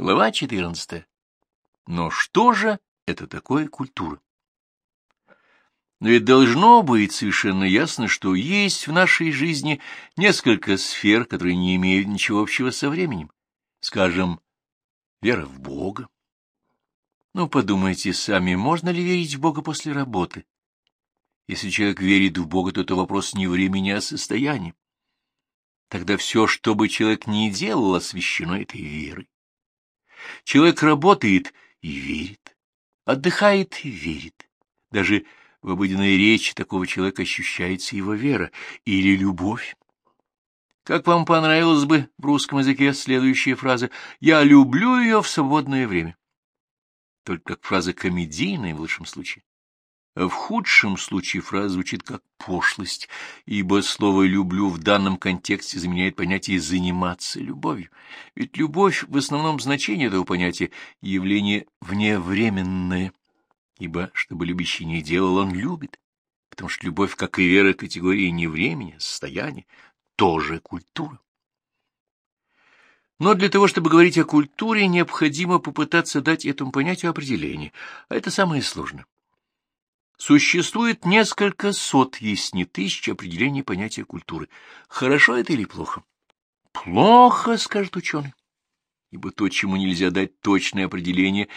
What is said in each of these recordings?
Глава 14. Но что же это такое культура? Но ведь должно быть совершенно ясно, что есть в нашей жизни несколько сфер, которые не имеют ничего общего со временем. Скажем, вера в Бога. Ну, подумайте сами, можно ли верить в Бога после работы? Если человек верит в Бога, то это вопрос не времени, а состояния. Тогда все, что бы человек ни делал, освящено этой верой. Человек работает и верит, отдыхает и верит. Даже в обыденной речи такого человека ощущается его вера или любовь. Как вам понравилась бы в русском языке следующая фраза «Я люблю ее в свободное время»? Только как фраза комедийная в лучшем случае. В худшем случае фраза звучит как пошлость, ибо слово «люблю» в данном контексте заменяет понятие «заниматься любовью». Ведь любовь в основном значении этого понятия — явление вневременное, ибо, чтобы любящий не делал, он любит, потому что любовь, как и вера, категории не времени, а состояния, тоже культура. Но для того, чтобы говорить о культуре, необходимо попытаться дать этому понятию определение, а это самое сложное. Существует несколько сот, есть не тысяч определений понятия культуры. Хорошо это или плохо? Плохо, скажет ученый. Ибо то, чему нельзя дать точное определение,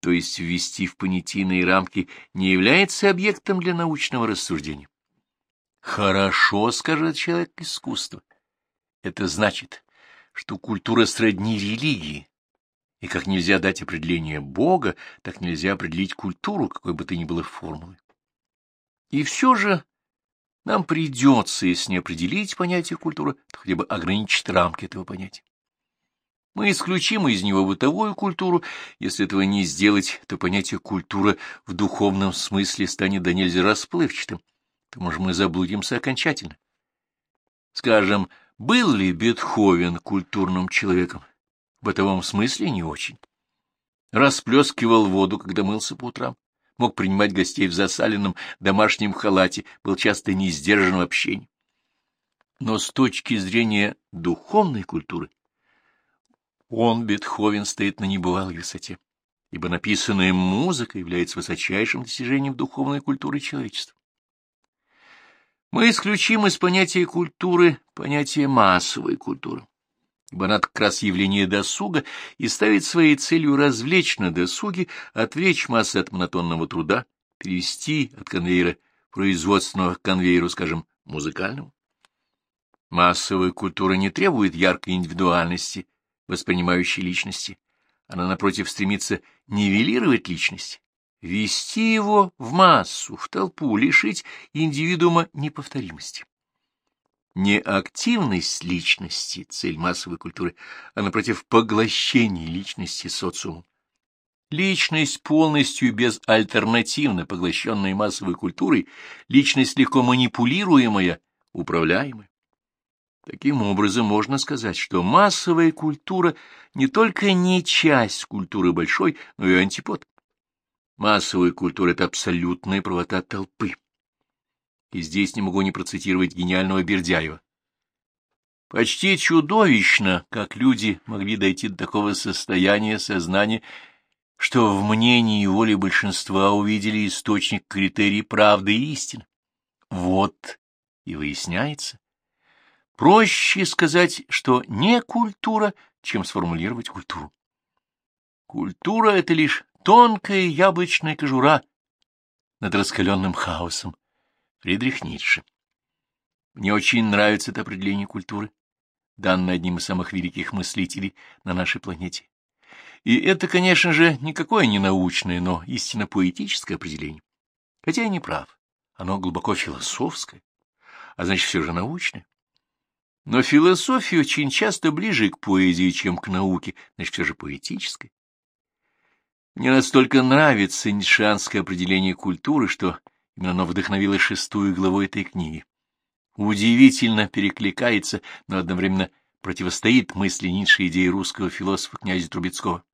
то есть ввести в понятийные рамки, не является объектом для научного рассуждения. Хорошо, скажет человек искусства. Это значит, что культура сродни религии, и как нельзя дать определение Бога, так нельзя определить культуру, какой бы то ни было формулы. И все же нам придется, если не определить понятие культуры, то хотя бы ограничить рамки этого понятия. Мы исключим из него бытовую культуру. Если этого не сделать, то понятие культура в духовном смысле станет до нельзя расплывчатым. То, может, мы заблудимся окончательно. Скажем, был ли Бетховен культурным человеком? Бытовом смысле не очень. Расплескивал воду, когда мылся по утрам, мог принимать гостей в засаленном домашнем халате, был часто не сдержан в общении. Но с точки зрения духовной культуры он, Бетховен, стоит на небывалой высоте, ибо написанная музыка является высочайшим достижением духовной культуры человечества. Мы исключим из понятия культуры понятие массовой культуры ибо она как раз явление досуга и ставит своей целью развлечь на досуге, отвлечь массы от монотонного труда, перевести от конвейера производственного к конвейеру, скажем, музыкальному. Массовая культура не требует яркой индивидуальности, воспринимающей личности. Она, напротив, стремится нивелировать личность, ввести его в массу, в толпу, лишить индивидуума неповторимости не активность личности, цель массовой культуры, а, напротив, поглощение личности социумом. Личность, полностью безальтернативно поглощенная массовой культурой, личность легко манипулируемая, управляемая. Таким образом, можно сказать, что массовая культура не только не часть культуры большой, но и антипод. Массовая культура — это абсолютная правота толпы и здесь не могу не процитировать гениального Бердяева. Почти чудовищно, как люди могли дойти до такого состояния сознания, что в мнении и воле большинства увидели источник критерий правды и истины. Вот и выясняется. Проще сказать, что не культура, чем сформулировать культуру. Культура — это лишь тонкая яблочная кожура над раскаленным хаосом, Фридрих Ницше. Мне очень нравится это определение культуры, данное одним из самых великих мыслителей на нашей планете. И это, конечно же, никакое не научное, но истинно поэтическое определение. Хотя я не прав, оно глубоко философское, а значит, все же научное. Но философия очень часто ближе к поэзии, чем к науке, значит, все же поэтическое. Мне настолько нравится ницшанское определение культуры, что Именно оно вдохновило шестую главу этой книги. Удивительно перекликается, но одновременно противостоит мысли Ницше идеи русского философа князя Трубецкого.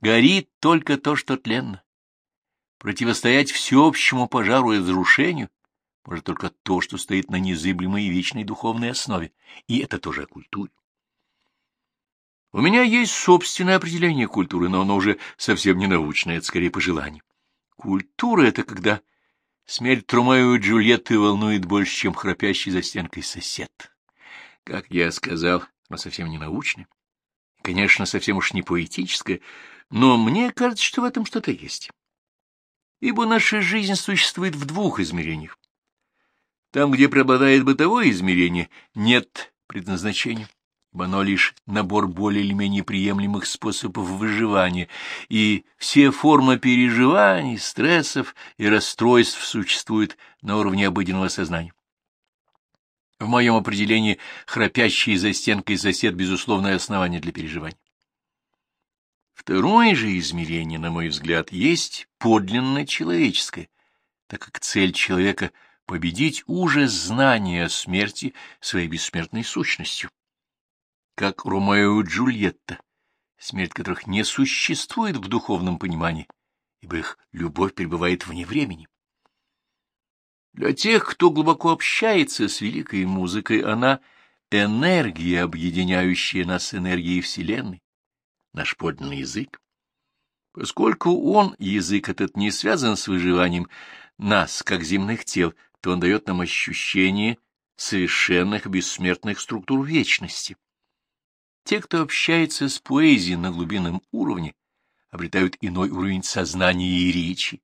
Горит только то, что тленно. Противостоять всеобщему пожару и разрушению может только то, что стоит на незыблемой и вечной духовной основе, и это тоже о культуре. У меня есть собственное определение культуры, но оно уже совсем не научное, это скорее пожелание. Культура — это когда смерть Тромео и Джульетты волнует больше, чем храпящий за стенкой сосед. Как я сказал, но совсем не научное. Конечно, совсем уж не поэтическое, но мне кажется, что в этом что-то есть. Ибо наша жизнь существует в двух измерениях. Там, где преобладает бытовое измерение, нет предназначения оно лишь набор более или менее приемлемых способов выживания, и все формы переживаний, стрессов и расстройств существуют на уровне обыденного сознания. В моем определении храпящий за стенкой сосед — безусловное основание для переживаний. Второе же измерение, на мой взгляд, есть подлинно человеческое, так как цель человека — победить ужас знания о смерти своей бессмертной сущностью как Ромео и Джульетта, смерть которых не существует в духовном понимании, ибо их любовь пребывает вне времени. Для тех, кто глубоко общается с великой музыкой, она — энергия, объединяющая нас с энергией Вселенной, наш подлинный язык. Поскольку он, язык этот, не связан с выживанием нас, как земных тел, то он дает нам ощущение совершенных бессмертных структур вечности. Те, кто общается с поэзией на глубинном уровне, обретают иной уровень сознания и речи,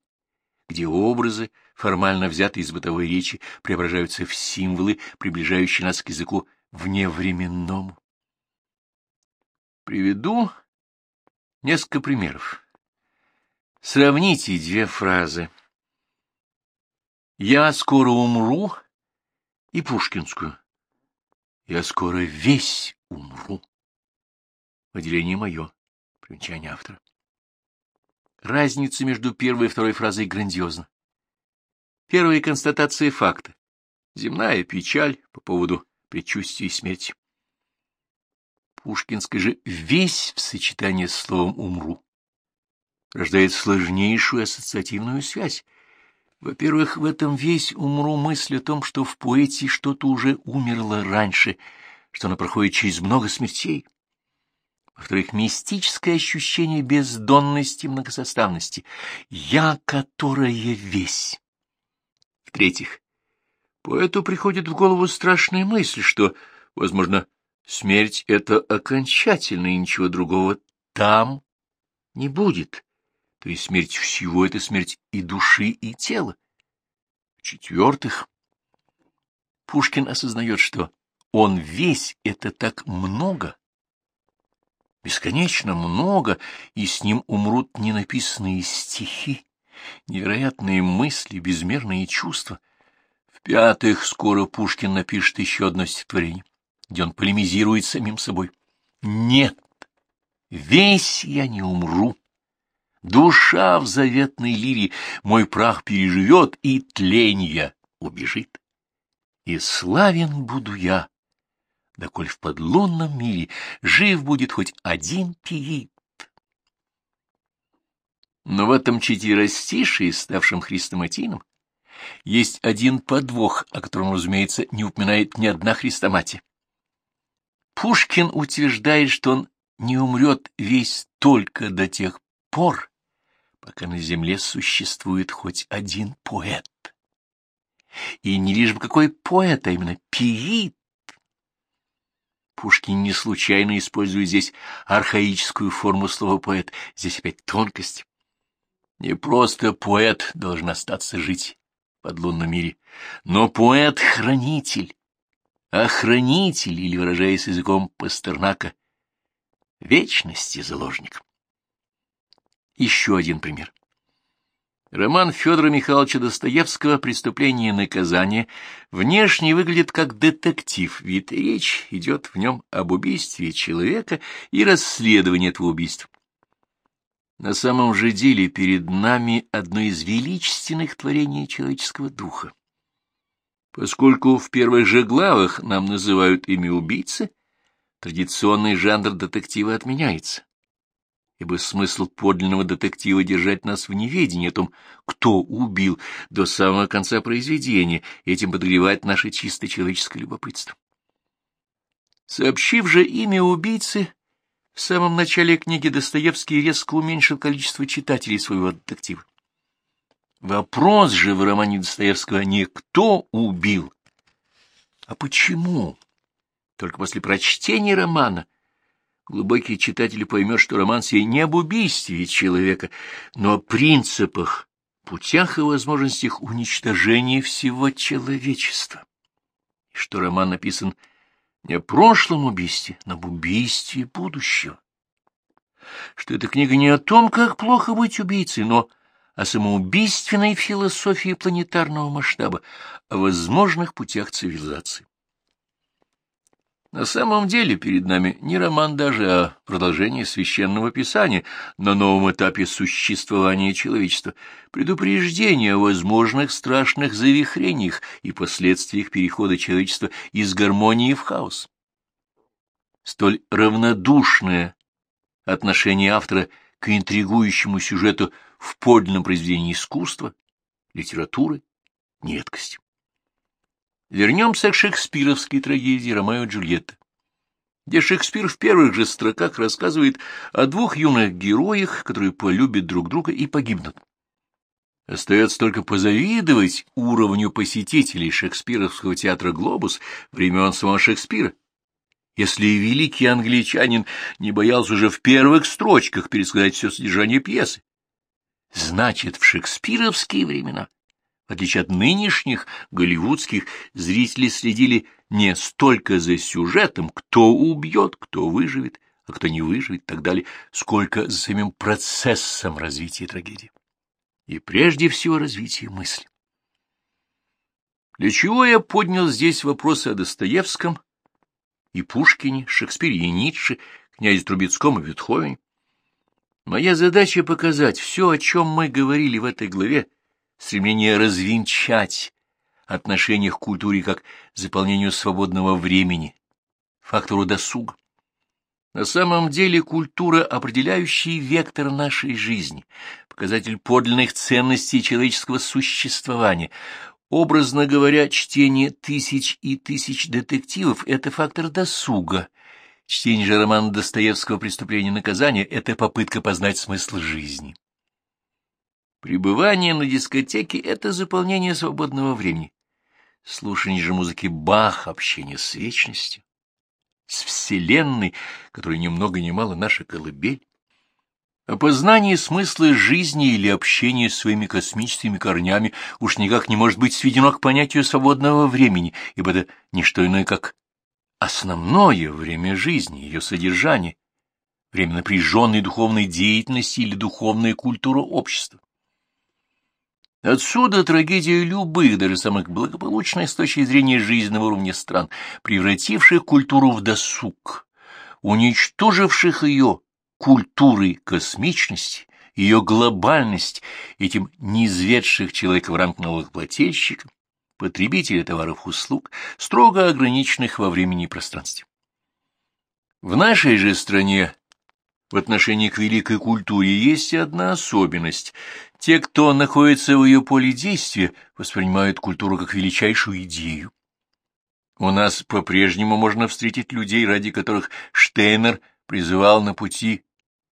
где образы, формально взятые из бытовой речи, преображаются в символы, приближающие нас к языку вневременному. Приведу несколько примеров. Сравните две фразы. «Я скоро умру» и пушкинскую. «Я скоро весь умру». Выделение мое. Примечание автора. Разница между первой и второй фразой грандиозна. Первая констатация факта. Земная печаль по поводу предчувствия смерти. Пушкинский же весь в сочетании с словом «умру» рождает сложнейшую ассоциативную связь. Во-первых, в этом весь умру мысль о том, что в поэте что-то уже умерло раньше, что оно проходит через много смертей во-вторых, мистическое ощущение бездонности и многосоставности, я, которая весь. В-третьих, поэту приходит в голову страшная мысль, что, возможно, смерть — это окончательно, и ничего другого там не будет. То есть смерть всего — это смерть и души, и тела. В-четвертых, Пушкин осознает, что он весь — это так много, бесконечно много, и с ним умрут ненаписанные стихи, невероятные мысли, безмерные чувства. В-пятых, скоро Пушкин напишет еще одно стихотворение, где он полемизирует самим собой. Нет, весь я не умру. Душа в заветной лире мой прах переживет, и тленья убежит. И славен буду я, доколь в подлунном мире жив будет хоть один пиит. Но в этом четверостишии, ставшем хрестоматийным, есть один подвох, о котором, разумеется, не упоминает ни одна хрестоматия. Пушкин утверждает, что он не умрет весь только до тех пор, пока на земле существует хоть один поэт. И не лишь бы какой поэт, а именно пиит, Пушкин не случайно использует здесь архаическую форму слова «поэт». Здесь опять тонкость. Не просто поэт должен остаться жить под лунном мире, но поэт-хранитель, охранитель, или, выражаясь языком Пастернака, вечности заложник. Еще один пример. Роман Федора Михайловича Достоевского «Преступление и наказание» внешне выглядит как детектив, ведь речь идет в нем об убийстве человека и расследовании этого убийства. На самом же деле перед нами одно из величественных творений человеческого духа. Поскольку в первых же главах нам называют имя убийцы, традиционный жанр детектива отменяется ибо смысл подлинного детектива держать нас в неведении о том, кто убил, до самого конца произведения, этим подогревать наше чисто человеческое любопытство. Сообщив же имя убийцы, В самом начале книги Достоевский резко уменьшил количество читателей своего детектива. Вопрос же в романе Достоевского не «кто убил», а «почему?». Только после прочтения романа глубокий читатель поймет, что роман сей не об убийстве человека, но о принципах, путях и возможностях уничтожения всего человечества. И что роман написан не о прошлом убийстве, но об убийстве будущего. Что эта книга не о том, как плохо быть убийцей, но о самоубийственной философии планетарного масштаба, о возможных путях цивилизации. На самом деле перед нами не роман даже, а продолжение священного писания на новом этапе существования человечества, предупреждение о возможных страшных завихрениях и последствиях перехода человечества из гармонии в хаос. Столь равнодушное отношение автора к интригующему сюжету в подлинном произведении искусства, литературы, неткость. Вернемся к шекспировской трагедии «Ромео и Джульетта», где Шекспир в первых же строках рассказывает о двух юных героях, которые полюбят друг друга и погибнут. Остается только позавидовать уровню посетителей шекспировского театра «Глобус» времен самого Шекспира. Если великий англичанин не боялся уже в первых строчках пересказать все содержание пьесы, значит, в шекспировские времена в отличие от нынешних голливудских, зрители следили не столько за сюжетом, кто убьет, кто выживет, а кто не выживет и так далее, сколько за самим процессом развития трагедии. И прежде всего развития мысли. Для чего я поднял здесь вопросы о Достоевском и Пушкине, Шекспире и Ницше, князе Трубецком и Бетховене? Моя задача показать все, о чем мы говорили в этой главе, стремление развенчать отношение к культуре как заполнению свободного времени, фактору досуга. На самом деле культура — определяющий вектор нашей жизни, показатель подлинных ценностей человеческого существования. Образно говоря, чтение тысяч и тысяч детективов — это фактор досуга. Чтение же романа Достоевского «Преступление и наказание» — это попытка познать смысл жизни. Пребывание на дискотеке — это заполнение свободного времени. Слушание же музыки Бах — общение с вечностью, с Вселенной, которая ни много ни мало наша колыбель. Опознание смысла жизни или общение с своими космическими корнями уж никак не может быть сведено к понятию свободного времени, ибо это не что иное, как основное время жизни, ее содержание, время напряженной духовной деятельности или духовная культура общества. Отсюда трагедия любых, даже самых благополучных с точки зрения жизненного уровня стран, превративших культуру в досуг, уничтоживших ее культурой космичности, ее глобальность, этим низведших человека в ранг новых плательщиков, потребителей товаров и услуг, строго ограниченных во времени и пространстве. В нашей же стране в отношении к великой культуре есть одна особенность. Те, кто находится в ее поле действия, воспринимают культуру как величайшую идею. У нас по-прежнему можно встретить людей, ради которых Штейнер призывал на пути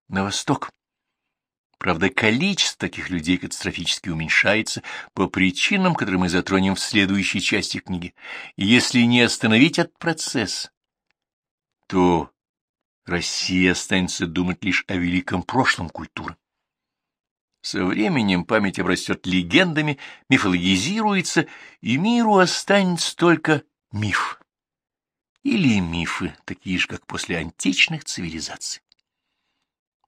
на восток. Правда, количество таких людей катастрофически уменьшается по причинам, которые мы затронем в следующей части книги. Если не остановить этот процесс, то Россия останется думать лишь о великом прошлом культуры. Со временем память обрастет легендами, мифологизируется, и миру останется только миф. Или мифы, такие же, как после античных цивилизаций.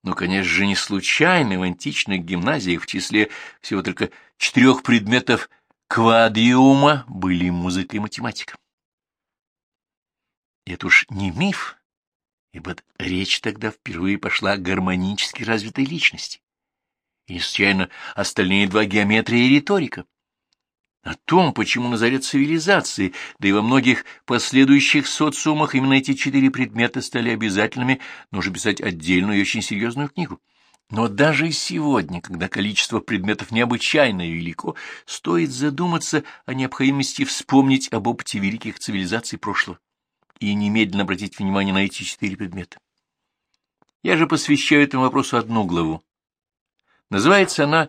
Но, конечно же, не случайно в античных гимназиях в числе всего только четырех предметов квадриума были музыка и математика. Это уж не миф, ибо речь тогда впервые пошла о гармонически развитой личности. И не случайно остальные два геометрия и риторика. О том, почему на заре цивилизации, да и во многих последующих социумах именно эти четыре предмета стали обязательными, нужно писать отдельную и очень серьезную книгу. Но даже сегодня, когда количество предметов необычайно велико, стоит задуматься о необходимости вспомнить об опыте великих цивилизаций прошлого и немедленно обратить внимание на эти четыре предмета. Я же посвящаю этому вопросу одну главу. Называется она